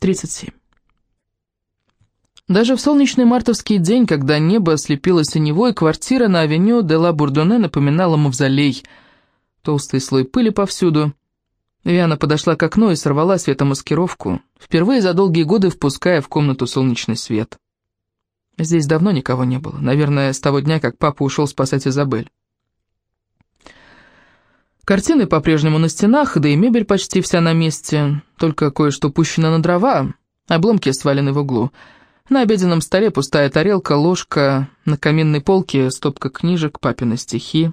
37. Даже в солнечный мартовский день, когда небо ослепило синевой, квартира на авеню де ла Бурдоне напоминала мавзолей. Толстый слой пыли повсюду. Виана подошла к окну и сорвала светомаскировку, впервые за долгие годы впуская в комнату солнечный свет. Здесь давно никого не было, наверное, с того дня, как папа ушел спасать Изабель. Картины по-прежнему на стенах, да и мебель почти вся на месте, только кое-что пущено на дрова, обломки свалены в углу. На обеденном столе пустая тарелка, ложка, на каминной полке стопка книжек, папины стихи.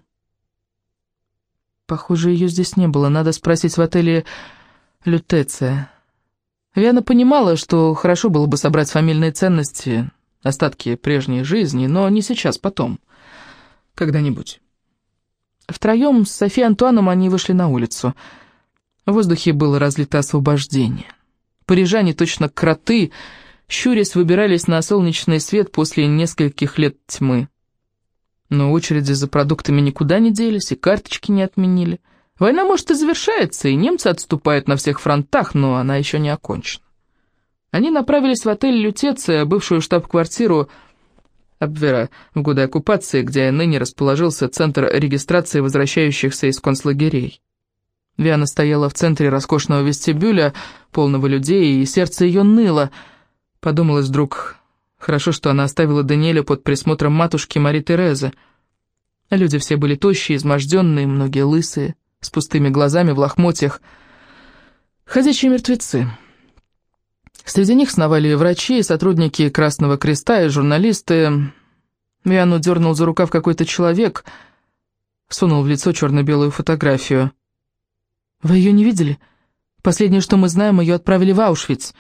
Похоже, ее здесь не было, надо спросить в отеле «Лютеция». Виана понимала, что хорошо было бы собрать фамильные ценности, остатки прежней жизни, но не сейчас, потом, когда-нибудь. Втроем с Софи Антуаном они вышли на улицу. В воздухе было разлито освобождение. Парижане, точно кроты, щурясь, выбирались на солнечный свет после нескольких лет тьмы. Но очереди за продуктами никуда не делись, и карточки не отменили. Война, может, и завершается, и немцы отступают на всех фронтах, но она еще не окончена. Они направились в отель «Лютеция», бывшую штаб-квартиру Абвера, в годы оккупации, где ныне расположился центр регистрации возвращающихся из концлагерей. Виана стояла в центре роскошного вестибюля, полного людей, и сердце ее ныло. Подумалось вдруг, хорошо, что она оставила Даниэля под присмотром матушки Мари Терезы. Люди все были тощие, изможденные, многие лысые, с пустыми глазами в лохмотьях. Ходячие мертвецы. Среди них сновали врачи, сотрудники Красного Креста и журналисты. Виану дернул за рукав какой-то человек, сунул в лицо черно-белую фотографию. «Вы ее не видели? Последнее, что мы знаем, ее отправили в Аушвиц».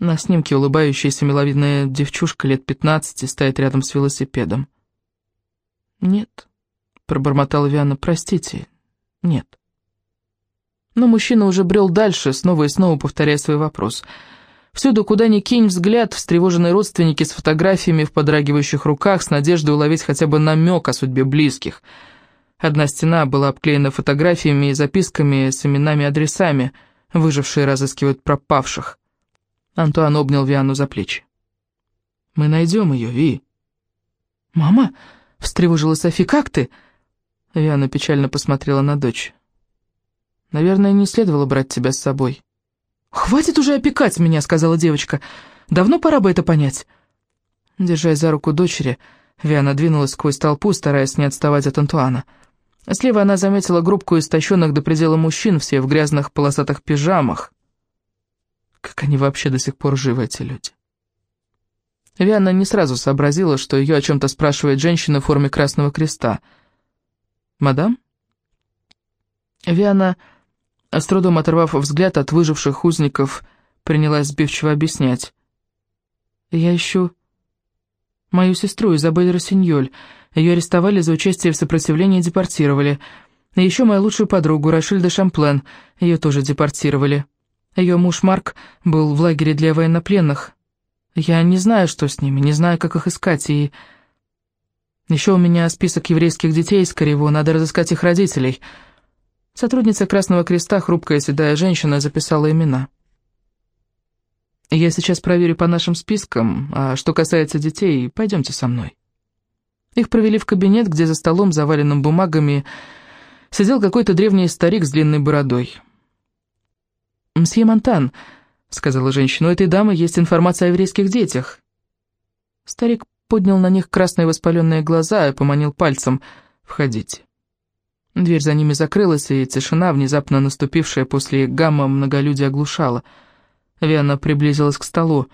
На снимке улыбающаяся миловидная девчушка лет пятнадцати стоит рядом с велосипедом. «Нет», — пробормотала Виана, — «простите, нет». Но мужчина уже брел дальше, снова и снова повторяя свой вопрос — Всюду, куда ни кинь взгляд, встревоженные родственники с фотографиями в подрагивающих руках, с надеждой уловить хотя бы намек о судьбе близких. Одна стена была обклеена фотографиями и записками с именами и адресами. Выжившие разыскивают пропавших. Антуан обнял Виану за плечи. «Мы найдем ее, Ви». «Мама?» — встревожила Софи. «Как ты?» Виана печально посмотрела на дочь. «Наверное, не следовало брать тебя с собой». «Хватит уже опекать меня», — сказала девочка. «Давно пора бы это понять». Держась за руку дочери, Виана двинулась сквозь толпу, стараясь не отставать от Антуана. Слева она заметила группку истощенных до предела мужчин, все в грязных полосатых пижамах. Как они вообще до сих пор живы, эти люди? Виана не сразу сообразила, что ее о чем-то спрашивает женщина в форме Красного Креста. «Мадам?» Виана а с трудом оторвав взгляд от выживших узников, принялась сбивчиво объяснять. «Я ищу мою сестру Изабель Росиньоль. Ее арестовали за участие в сопротивлении и депортировали. И еще мою лучшую подругу Рашиль де Шамплен. Ее тоже депортировали. Ее муж Марк был в лагере для военнопленных. Я не знаю, что с ними, не знаю, как их искать, и... Еще у меня список еврейских детей из Корево, надо разыскать их родителей». Сотрудница Красного Креста, хрупкая седая женщина, записала имена. «Я сейчас проверю по нашим спискам, а что касается детей, пойдемте со мной». Их провели в кабинет, где за столом, заваленным бумагами, сидел какой-то древний старик с длинной бородой. «Мсье Монтан», — сказала женщина, — «у этой дамы есть информация о еврейских детях». Старик поднял на них красные воспаленные глаза и поманил пальцем «Входите». Дверь за ними закрылась, и тишина, внезапно наступившая после гамма многолюдия, оглушала. Виана приблизилась к столу.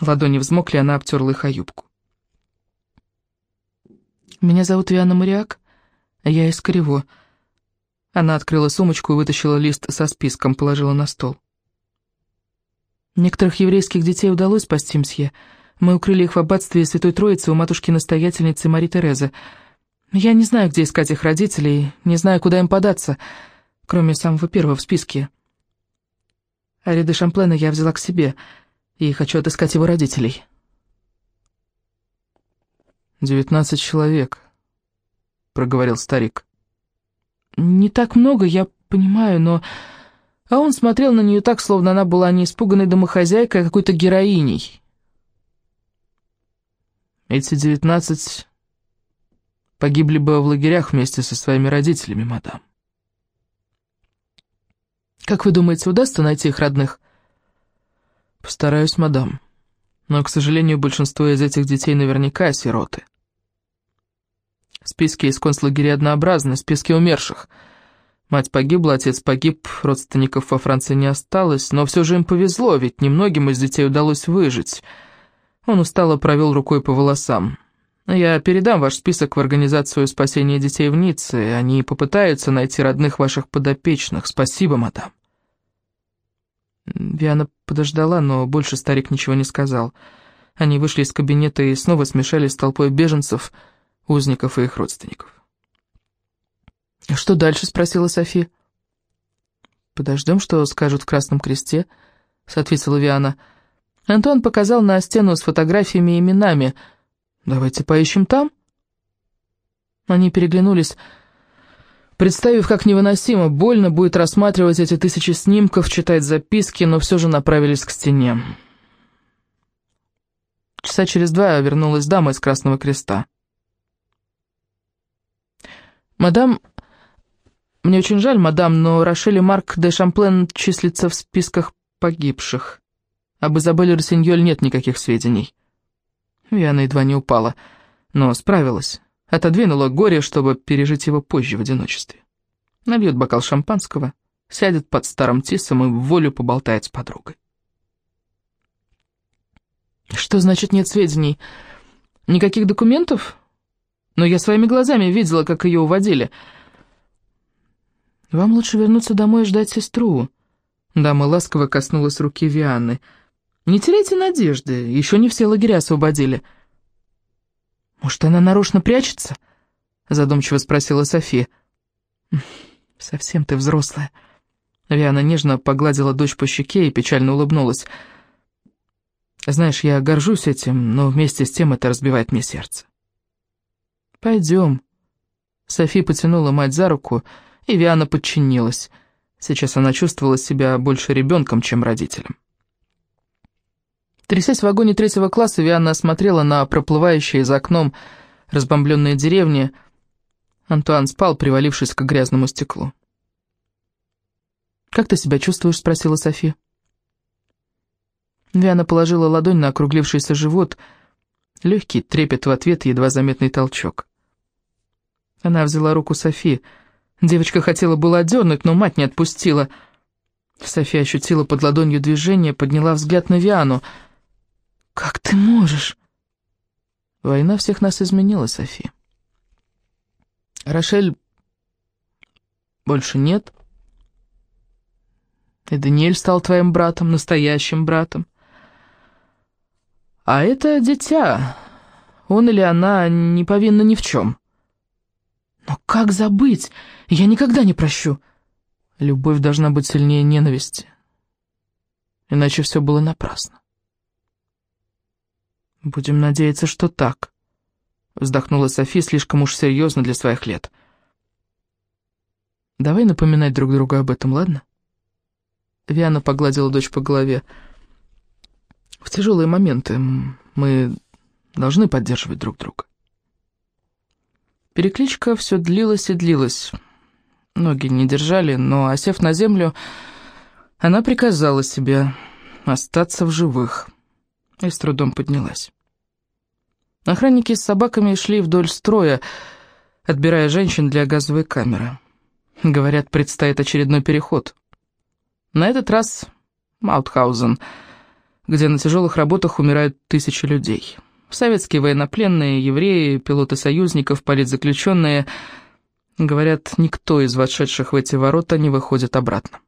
Ладони взмокли, она обтерла их о юбку. «Меня зовут Виана Мариак, я из Корево». Она открыла сумочку и вытащила лист со списком, положила на стол. «Некоторых еврейских детей удалось спасти, мсье. Мы укрыли их в аббатстве Святой Троицы у матушки-настоятельницы Мари Терезы». Я не знаю, где искать их родителей, не знаю, куда им податься, кроме самого первого в списке. Ари де Шамплена я взяла к себе, и хочу отыскать его родителей. «Девятнадцать человек», — проговорил старик. «Не так много, я понимаю, но А он смотрел на нее так, словно она была не испуганной домохозяйкой, а какой-то героиней. Эти девятнадцать погибли бы в лагерях вместе со своими родителями, мадам. Как вы думаете, удастся найти их родных? Постараюсь, мадам. Но, к сожалению, большинство из этих детей наверняка сироты. Списки из концлагеря однообразны, списки умерших. Мать погибла, отец погиб, родственников во Франции не осталось, но все же им повезло, ведь немногим из детей удалось выжить. Он устало провел рукой по волосам. «Я передам ваш список в Организацию спасения детей в Ницце. Они попытаются найти родных ваших подопечных. Спасибо, мадам». Виана подождала, но больше старик ничего не сказал. Они вышли из кабинета и снова смешались с толпой беженцев, узников и их родственников. «Что дальше?» — спросила Софи. «Подождем, что скажут в Красном Кресте», — ответила Виана. Антон показал на стену с фотографиями и именами. «Давайте поищем там». Они переглянулись, представив, как невыносимо больно будет рассматривать эти тысячи снимков, читать записки, но все же направились к стене. Часа через два вернулась дама из Красного Креста. «Мадам, мне очень жаль, мадам, но Рошель и Марк де Шамплен числятся в списках погибших». Об Изабелле Рассиньоль нет никаких сведений. Виана едва не упала, но справилась. Отодвинула горе, чтобы пережить его позже в одиночестве. Нальет бокал шампанского, сядет под старым тисом и в волю поболтает с подругой. Что значит нет сведений? Никаких документов? Но я своими глазами видела, как ее уводили. Вам лучше вернуться домой и ждать сестру. Дама ласково коснулась руки Вианны — не теряйте надежды, еще не все лагеря освободили». «Может, она нарочно прячется?» — задумчиво спросила София. «Совсем ты взрослая». Виана нежно погладила дочь по щеке и печально улыбнулась. «Знаешь, я горжусь этим, но вместе с тем это разбивает мне сердце». «Пойдем». Софи потянула мать за руку, и Виана подчинилась. Сейчас она чувствовала себя больше ребенком, чем родителем. Трясясь в вагоне третьего класса, Вианна смотрела на проплывающие за окном разбомбленные деревни. Антуан спал, привалившись к грязному стеклу. «Как ты себя чувствуешь?» — спросила Софи. Виана положила ладонь на округлившийся живот. Легкий трепет в ответ, едва заметный толчок. Она взяла руку Софи. Девочка хотела было отдернуть, но мать не отпустила. София ощутила под ладонью движение, подняла взгляд на Виану — «Как ты можешь?» «Война всех нас изменила, Софи. Рошель больше нет. И Даниэль стал твоим братом, настоящим братом. А это дитя. Он или она не повинна ни в чем. Но как забыть? Я никогда не прощу. Любовь должна быть сильнее ненависти. Иначе все было напрасно. «Будем надеяться, что так», — вздохнула Софи слишком уж серьезно для своих лет. «Давай напоминать друг другу об этом, ладно?» Виана погладила дочь по голове. «В тяжелые моменты мы должны поддерживать друг друга». Перекличка все длилась и длилась. Ноги не держали, но, осев на землю, она приказала себе остаться в живых и с трудом поднялась. Охранники с собаками шли вдоль строя, отбирая женщин для газовой камеры. Говорят, предстоит очередной переход. На этот раз Маутхаузен, где на тяжелых работах умирают тысячи людей. Советские военнопленные, евреи, пилоты союзников, политзаключенные. Говорят, никто из вошедших в эти ворота не выходит обратно.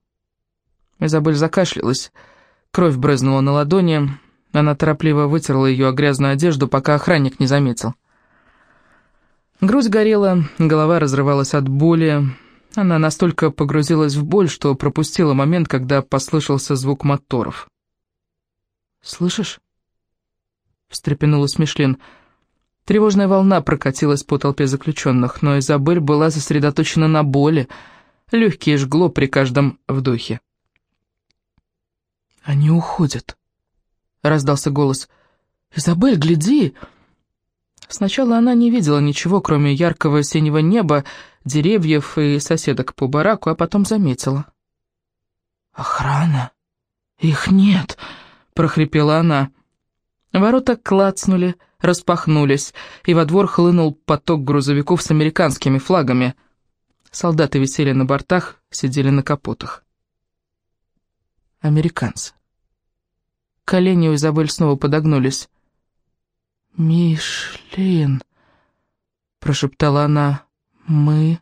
Изабель закашлялась, кровь брызнула на ладони, она торопливо вытерла ее о грязную одежду, пока охранник не заметил. Грудь горела, голова разрывалась от боли. Она настолько погрузилась в боль, что пропустила момент, когда послышался звук моторов. «Слышишь?» — встрепенулась Мишлен. Тревожная волна прокатилась по толпе заключенных, но Изабель была сосредоточена на боли. Легкие жгло при каждом вдохе. «Они уходят», — раздался голос. «Изабель, гляди!» Сначала она не видела ничего, кроме яркого синего неба, деревьев и соседок по бараку, а потом заметила. «Охрана? Их нет!» — прохрипела она. Ворота клацнули, распахнулись, и во двор хлынул поток грузовиков с американскими флагами. Солдаты висели на бортах, сидели на капотах. Американцы. Колени у Изабель снова подогнулись. «Мишлин», — прошептала она, — «мы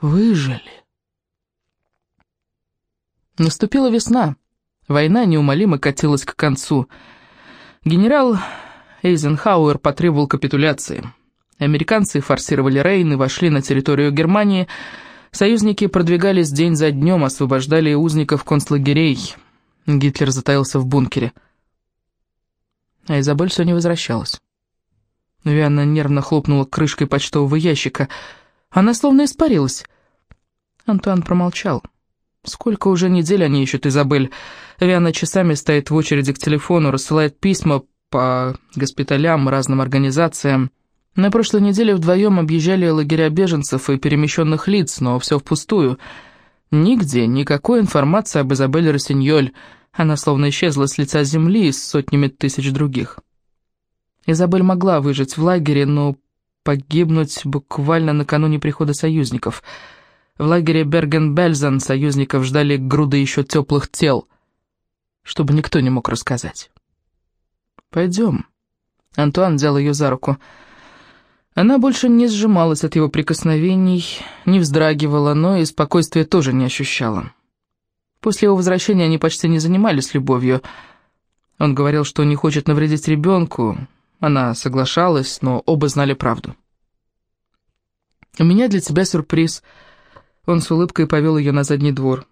выжили». Наступила весна. Война неумолимо катилась к концу. Генерал Эйзенхауэр потребовал капитуляции. Американцы форсировали Рейн и вошли на территорию Германии. Союзники продвигались день за днем, освобождали узников концлагерей. Гитлер затаился в бункере. А Изабель все не возвращалась. Вианна нервно хлопнула крышкой почтового ящика. Она словно испарилась. Антуан промолчал. Сколько уже недель они ищут Изабель. Вианна часами стоит в очереди к телефону, рассылает письма по госпиталям, разным организациям. На прошлой неделе вдвоем объезжали лагеря беженцев и перемещенных лиц, но все впустую. Нигде никакой информации об Изабель Рассиньоль. Она словно исчезла с лица земли с сотнями тысяч других. Изабель могла выжить в лагере, но погибнуть буквально накануне прихода союзников. В лагере Берген-Бельзен союзников ждали груды еще теплых тел, чтобы никто не мог рассказать. «Пойдем». Антуан взял ее за руку. Она больше не сжималась от его прикосновений, не вздрагивала, но и спокойствия тоже не ощущала. После его возвращения они почти не занимались любовью. Он говорил, что не хочет навредить ребенку. Она соглашалась, но оба знали правду. «У меня для тебя сюрприз». Он с улыбкой повел ее на задний двор.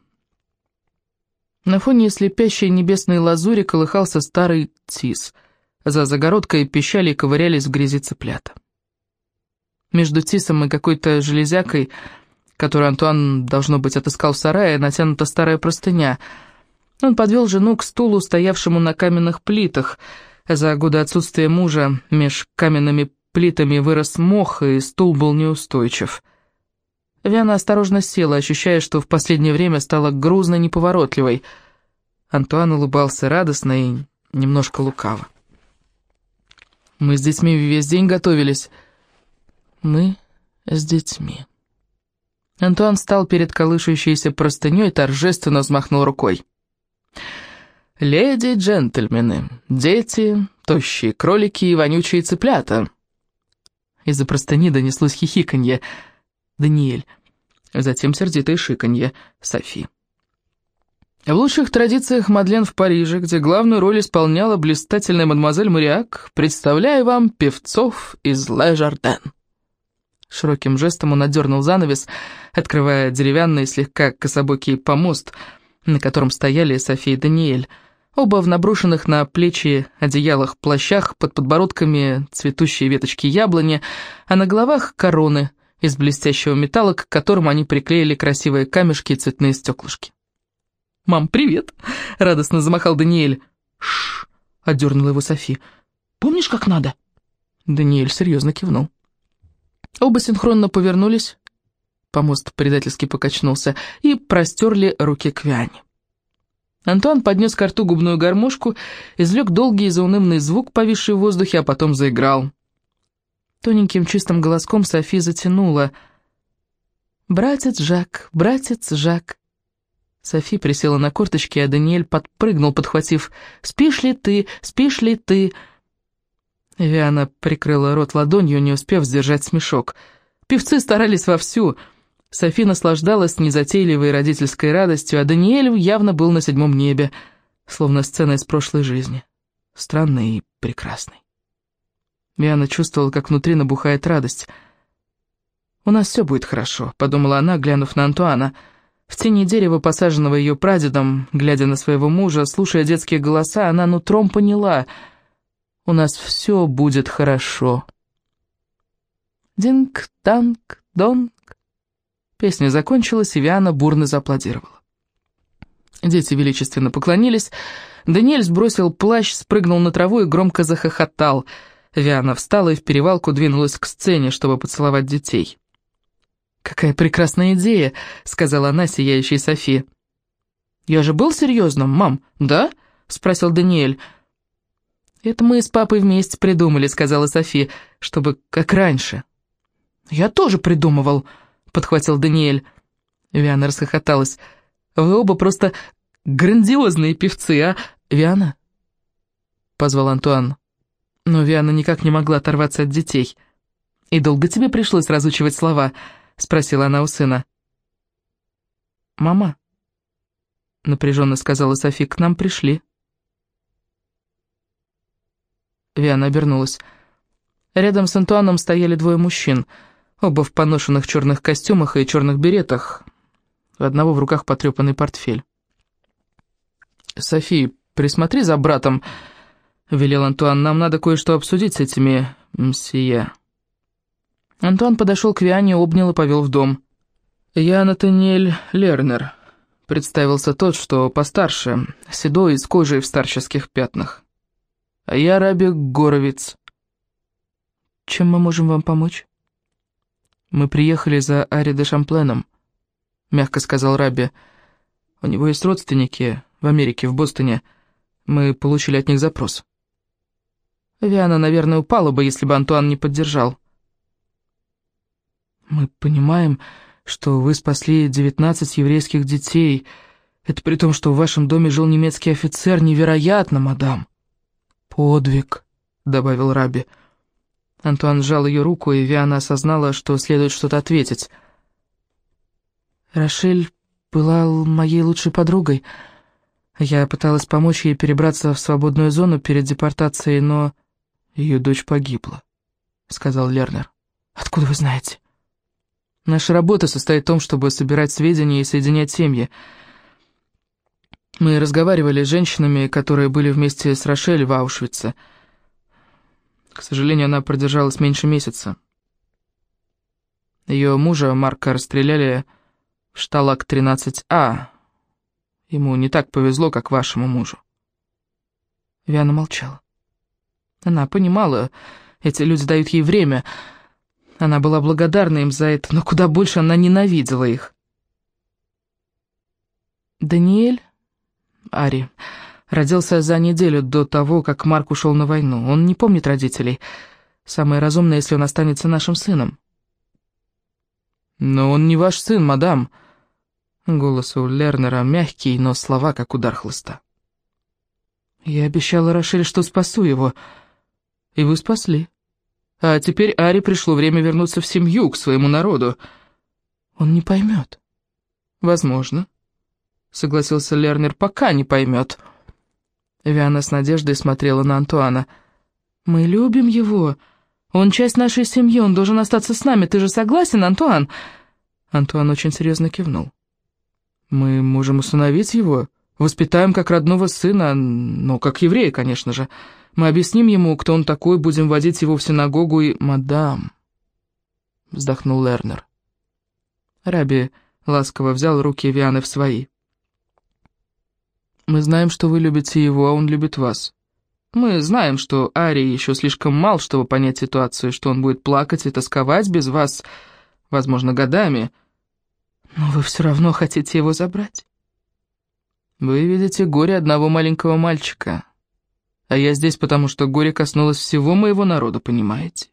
На фоне слепящей небесной лазури колыхался старый тис. За загородкой пищали и ковырялись в грязи цыплята. Между тисом и какой-то железякой которую Антуан, должно быть, отыскал в сарае, натянута старая простыня. Он подвел жену к стулу, стоявшему на каменных плитах. За годы отсутствия мужа меж каменными плитами вырос мох, и стул был неустойчив. Виана осторожно села, ощущая, что в последнее время стала грузно неповоротливой. Антуан улыбался радостно и немножко лукаво. «Мы с детьми весь день готовились». «Мы с детьми». Антуан встал перед колышущейся простыней и торжественно взмахнул рукой. «Леди и джентльмены, дети, тощие кролики и вонючие цыплята!» Из-за простыни донеслось хихиканье. «Даниэль». Затем сердитое шиканье. «Софи». В лучших традициях Мадлен в Париже, где главную роль исполняла блистательная мадемуазель Мариак, представляю вам певцов из Ле Жарден. Широким жестом он отдернул занавес, открывая деревянный, слегка кособокий помост, на котором стояли София и Даниэль, оба в наброшенных на плечи одеялах плащах, под подбородками цветущие веточки яблони, а на головах короны из блестящего металла, к которым они приклеили красивые камешки и цветные стеклышки. «Мам, привет!» — радостно замахал Даниэль. «Шш!» — отдернула его Софи. «Помнишь, как надо?» Даниэль серьезно кивнул. Оба синхронно повернулись, помост предательски покачнулся, и простерли руки к Виане. Антуан поднес к рту губную гармошку, извлек долгий и заунывный звук, повисший в воздухе, а потом заиграл. Тоненьким чистым голоском Софи затянула. «Братец Жак, братец Жак». Софи присела на корточки, а Даниэль подпрыгнул, подхватив «Спишь ли ты, спишь ли ты?» Виана прикрыла рот ладонью, не успев сдержать смешок. Певцы старались вовсю. Софи наслаждалась незатейливой родительской радостью, а Даниэль явно был на седьмом небе, словно сцена из прошлой жизни. Странной и прекрасной. Виана чувствовала, как внутри набухает радость. «У нас все будет хорошо», — подумала она, глянув на Антуана. В тени дерева, посаженного ее прадедом, глядя на своего мужа, слушая детские голоса, она нутром поняла — у нас все будет хорошо. Динг-танг-донг. Песня закончилась, и Виана бурно зааплодировала. Дети величественно поклонились. Даниэль сбросил плащ, спрыгнул на траву и громко захохотал. Виана встала и в перевалку двинулась к сцене, чтобы поцеловать детей. «Какая прекрасная идея!» — сказала она, сияющей Софи. «Я же был серьезным, мам, да?» — спросил Даниэль. «Это мы с папой вместе придумали», — сказала Софи, — «чтобы как раньше». «Я тоже придумывал», — подхватил Даниэль. Виана расхохоталась. «Вы оба просто грандиозные певцы, а, Виана?» Позвал Антуан. Но Виана никак не могла оторваться от детей. «И долго тебе пришлось разучивать слова?» — спросила она у сына. «Мама», — напряженно сказала Софи, — «к нам пришли». Виана обернулась. Рядом с Антуаном стояли двое мужчин, оба в поношенных черных костюмах и черных беретах. У одного в руках потрепанный портфель. «Софи, присмотри за братом», — велел Антуан. «Нам надо кое-что обсудить с этими мсье». Антуан подошел к Виане, обнял и повел в дом. «Я Натаниэль Лернер», — представился тот, что постарше, седой, с кожей в старческих пятнах. «А я Раби Горовиц». «Чем мы можем вам помочь?» «Мы приехали за Ари де Шампленом», — мягко сказал Раби. «У него есть родственники в Америке, в Бостоне. Мы получили от них запрос». Виана, наверное, упала бы, если бы Антуан не поддержал. «Мы понимаем, что вы спасли девятнадцать еврейских детей. Это при том, что в вашем доме жил немецкий офицер. Невероятно, мадам!» «Подвиг», — добавил Раби. Антуан сжал ее руку, и Виана осознала, что следует что-то ответить. «Рошель была моей лучшей подругой. Я пыталась помочь ей перебраться в свободную зону перед депортацией, но ее дочь погибла», — сказал Лернер. «Откуда вы знаете?» Наша работа состоит в том, чтобы собирать сведения и соединять семьи. Мы разговаривали с женщинами, которые были вместе с Рошель в Аушвице. К сожалению, она продержалась меньше месяца. Ее мужа, Марка, расстреляли в шталак 13А. Ему не так повезло, как вашему мужу. Виана молчала. Она понимала, эти люди дают ей время — она была благодарна им за это, но куда больше она ненавидела их. Даниэль, Ари, родился за неделю до того, как Марк ушел на войну. Он не помнит родителей. Самое разумное, если он останется нашим сыном. «Но он не ваш сын, мадам». Голос у Лернера мягкий, но слова как удар хлыста. «Я обещала Рошель, что спасу его, и вы спасли». А теперь Ари пришло время вернуться в семью, к своему народу. Он не поймет. Возможно, согласился Лернер, пока не поймет. Виана с надеждой смотрела на Антуана. «Мы любим его. Он часть нашей семьи, он должен остаться с нами. Ты же согласен, Антуан?» Антуан очень серьезно кивнул. «Мы можем усыновить его, воспитаем как родного сына, но как еврея, конечно же». Мы объясним ему, кто он такой, будем водить его в синагогу и... «Мадам», — вздохнул Лернер. Раби ласково взял руки Вианы в свои. «Мы знаем, что вы любите его, а он любит вас. Мы знаем, что Ари еще слишком мал, чтобы понять ситуацию, что он будет плакать и тосковать без вас, возможно, годами. Но вы все равно хотите его забрать. Вы видите горе одного маленького мальчика». А я здесь, потому что горе коснулось всего моего народа, понимаете?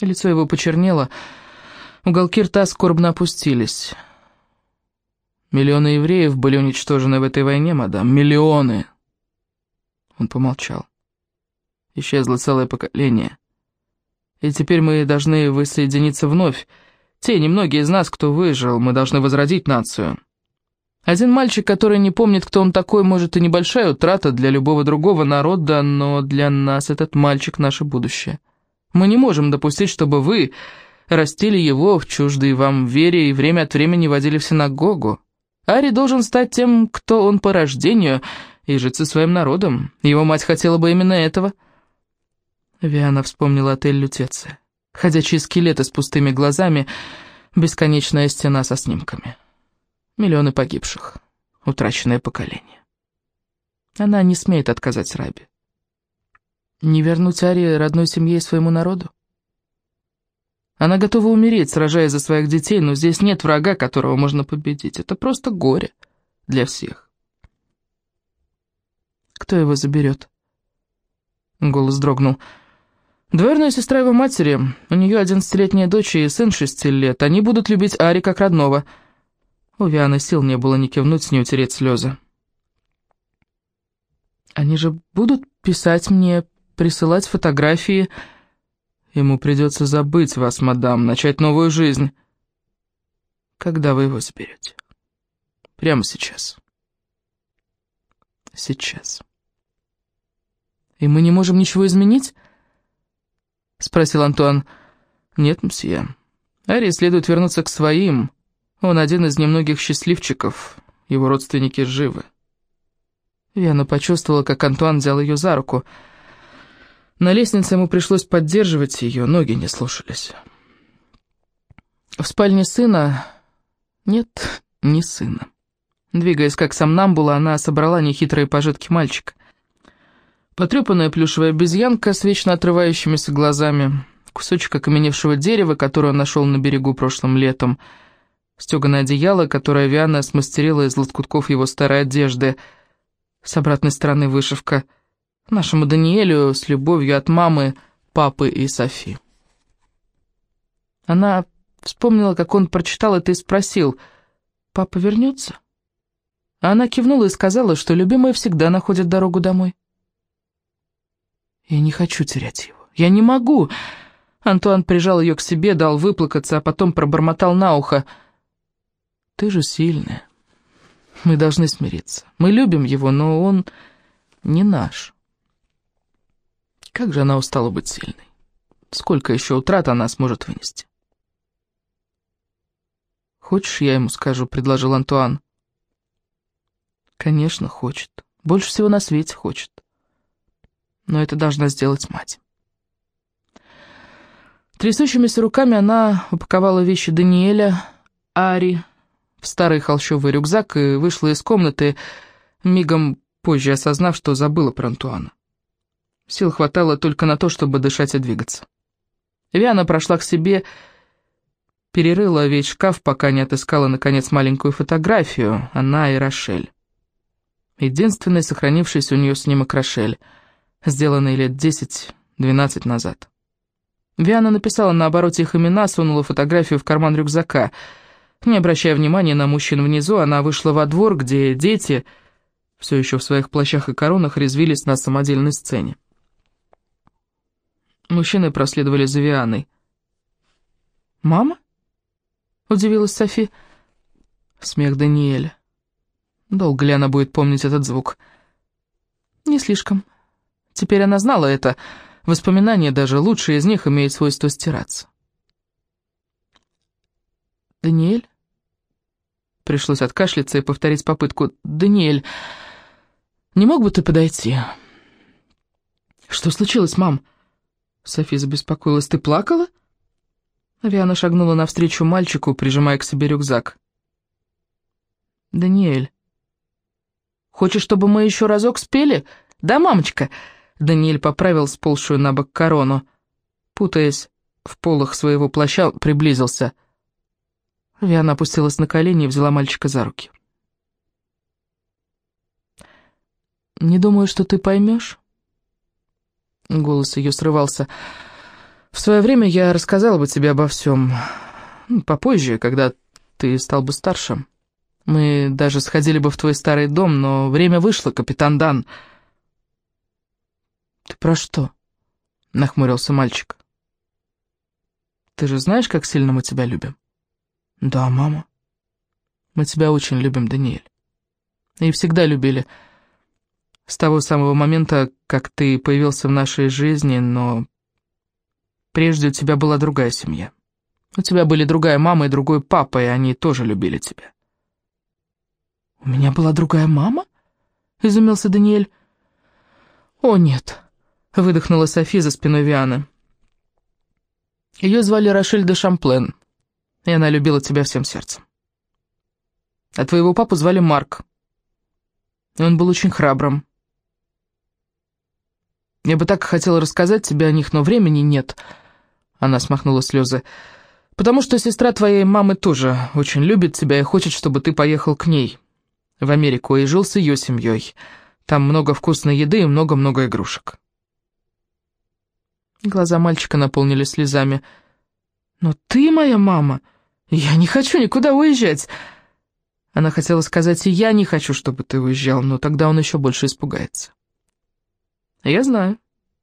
Лицо его почернело, уголки рта скорбно опустились. Миллионы евреев были уничтожены в этой войне, мадам, миллионы. Он помолчал. Исчезло целое поколение. И теперь мы должны воссоединиться вновь. Те немногие из нас, кто выжил, мы должны возродить нацию. Один мальчик, который не помнит, кто он такой, может и небольшая утрата для любого другого народа, но для нас этот мальчик — наше будущее. Мы не можем допустить, чтобы вы растили его в чуждой вам вере и время от времени водили в синагогу. Ари должен стать тем, кто он по рождению, и жить со своим народом. Его мать хотела бы именно этого. Виана вспомнила отель Лютеция. Ходячие скелеты с пустыми глазами, бесконечная стена со снимками. Миллионы погибших. утраченное поколение. Она не смеет отказать Раби. Не вернуть Ари родной семье и своему народу? Она готова умереть, сражаясь за своих детей, но здесь нет врага, которого можно победить. Это просто горе для всех. Кто его заберет? Голос дрогнул. Двоюродная сестра его матери, у нее одиннадцатилетняя дочь и сын шести лет. Они будут любить Ари как родного. У Вианы сил не было ни кивнуть, ни утереть слезы. Они же будут писать мне, присылать фотографии. Ему придется забыть вас, мадам, начать новую жизнь. Когда вы его заберете? Прямо сейчас. Сейчас. И мы не можем ничего изменить? Спросил Антуан. Нет, мсье. Ари следует вернуться к своим. Он один из немногих счастливчиков. Его родственники живы. Виана почувствовала, как Антуан взял ее за руку. На лестнице ему пришлось поддерживать ее, ноги не слушались. В спальне сына... Нет, не сына. Двигаясь как сам Намбула, она собрала нехитрые пожитки мальчика. Потрепанная плюшевая обезьянка с вечно отрывающимися глазами, кусочек окаменевшего дерева, которое он нашел на берегу прошлым летом, стеганое одеяло, которое Виана смастерила из лоскутков его старой одежды — с обратной стороны вышивка. Нашему Даниэлю с любовью от мамы, папы и Софи. Она вспомнила, как он прочитал это и спросил, «Папа вернется?» А она кивнула и сказала, что любимая всегда находит дорогу домой. «Я не хочу терять его. Я не могу!» Антуан прижал ее к себе, дал выплакаться, а потом пробормотал на ухо. «Ты же сильная. Мы должны смириться. Мы любим его, но он не наш. Как же она устала быть сильной. Сколько еще утрат она сможет вынести? «Хочешь, я ему скажу?» — предложил Антуан. «Конечно, хочет. Больше всего на свете хочет. Но это должна сделать мать». Трясущимися руками она упаковала вещи Даниэля, Ари, в старый холщовый рюкзак и вышла из комнаты, мигом позже осознав, что забыла про Антуана. Сил хватало только на то, чтобы дышать и двигаться. Виана прошла к себе, перерыла весь шкаф, пока не отыскала, наконец, маленькую фотографию, она и Рошель. Единственный сохранившийся у нее снимок Рошель, сделанный лет 10-12 назад. Виана написала на обороте их имена, сунула фотографию в карман рюкзака — не обращая внимания на мужчин внизу, она вышла во двор, где дети, все еще в своих плащах и коронах, резвились на самодельной сцене. Мужчины проследовали за Вианой. «Мама?» — удивилась Софи. Смех Даниэля. Долго ли она будет помнить этот звук? Не слишком. Теперь она знала это. Воспоминания, даже лучшие из них, имеют свойство стираться. «Даниэль?» Пришлось откашляться и повторить попытку. «Даниэль, не мог бы ты подойти?» «Что случилось, мам?» София забеспокоилась. «Ты плакала?» Авиана шагнула навстречу мальчику, прижимая к себе рюкзак. «Даниэль, хочешь, чтобы мы еще разок спели? Да, мамочка?» Даниэль поправил сползшую на бок корону. Путаясь в полах своего плаща, приблизился. Виана опустилась на колени и взяла мальчика за руки. «Не думаю, что ты поймешь». Голос ее срывался. «В свое время я рассказала бы тебе обо всем. Ну, попозже, когда ты стал бы старше. Мы даже сходили бы в твой старый дом, но время вышло, капитан Дан». «Ты про что?» — нахмурился мальчик. «Ты же знаешь, как сильно мы тебя любим?» «Да, мама. Мы тебя очень любим, Даниэль. И всегда любили. С того самого момента, как ты появился в нашей жизни, но прежде у тебя была другая семья. У тебя были другая мама и другой папа, и они тоже любили тебя». «У меня была другая мама?» — изумился Даниэль. «О, нет», — выдохнула Софи за спиной Вианы. Ее звали Рошель де Шамплен и она любила тебя всем сердцем. А твоего папу звали Марк. Он был очень храбрым. Я бы так хотела рассказать тебе о них, но времени нет. Она смахнула слезы. Потому что сестра твоей мамы тоже очень любит тебя и хочет, чтобы ты поехал к ней в Америку и жил с ее семьей. Там много вкусной еды и много-много игрушек. Глаза мальчика наполнились слезами. «Но ты моя мама. Я не хочу никуда уезжать». Она хотела сказать, и я не хочу, чтобы ты уезжал, но тогда он еще больше испугается. «Я знаю»,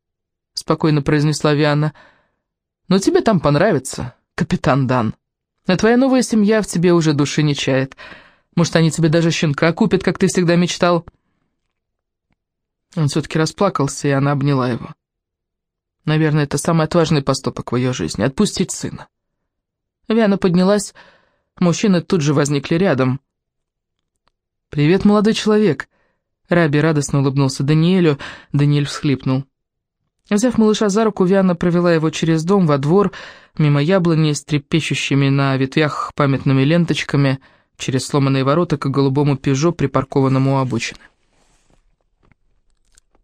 — спокойно произнесла Виана. «Но тебе там понравится, капитан Дан. А твоя новая семья в тебе уже души не чает. Может, они тебе даже щенка купят, как ты всегда мечтал?» Он все-таки расплакался, и она обняла его. Наверное, это самый отважный поступок в ее жизни — отпустить сына. Виана поднялась, мужчины тут же возникли рядом. «Привет, молодой человек!» Раби радостно улыбнулся Даниэлю, Даниэль всхлипнул. Взяв малыша за руку, Виана провела его через дом во двор, мимо яблони с трепещущими на ветвях памятными ленточками, через сломанные ворота к голубому пежо, припаркованному у обочины.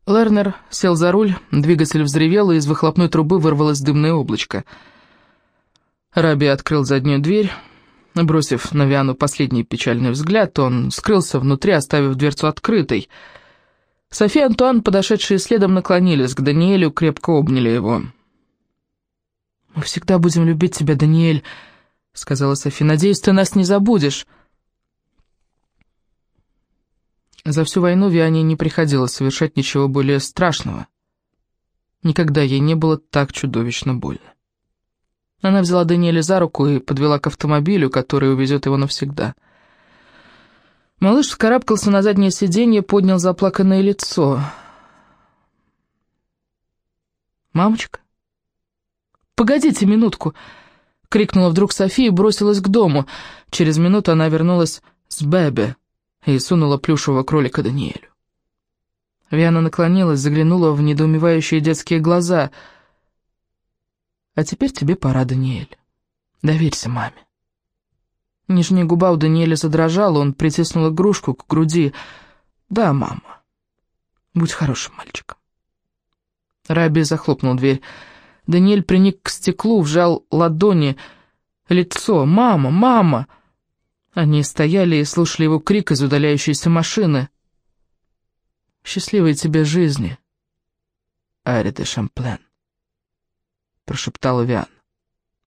Лернер сел за руль, двигатель взревел, и из выхлопной трубы вырвалось дымное облачко. Раби открыл заднюю дверь. Бросив на Виану последний печальный взгляд, он скрылся внутри, оставив дверцу открытой. София и Антуан, подошедшие следом, наклонились к Даниэлю, крепко обняли его. «Мы всегда будем любить тебя, Даниэль», — сказала София. «Надеюсь, ты нас не забудешь». За всю войну Виане не приходилось совершать ничего более страшного. Никогда ей не было так чудовищно больно. Она взяла Даниэля за руку и подвела к автомобилю, который увезет его навсегда. Малыш вскарабкался на заднее сиденье, поднял заплаканное лицо. «Мамочка?» «Погодите минутку!» — крикнула вдруг София и бросилась к дому. Через минуту она вернулась с Бэбе и сунула плюшевого кролика Даниэлю. Виана наклонилась, заглянула в недоумевающие детские глаза. «А теперь тебе пора, Даниэль. Доверься маме». Нижняя губа у Даниэля задрожала, он притиснул игрушку к груди. «Да, мама. Будь хорошим мальчиком». Раби захлопнул дверь. Даниэль приник к стеклу, вжал ладони, лицо. «Мама! Мама!» Они стояли и слушали его крик из удаляющейся машины. «Счастливой тебе жизни, Ари де Шамплен», — прошептала Виан.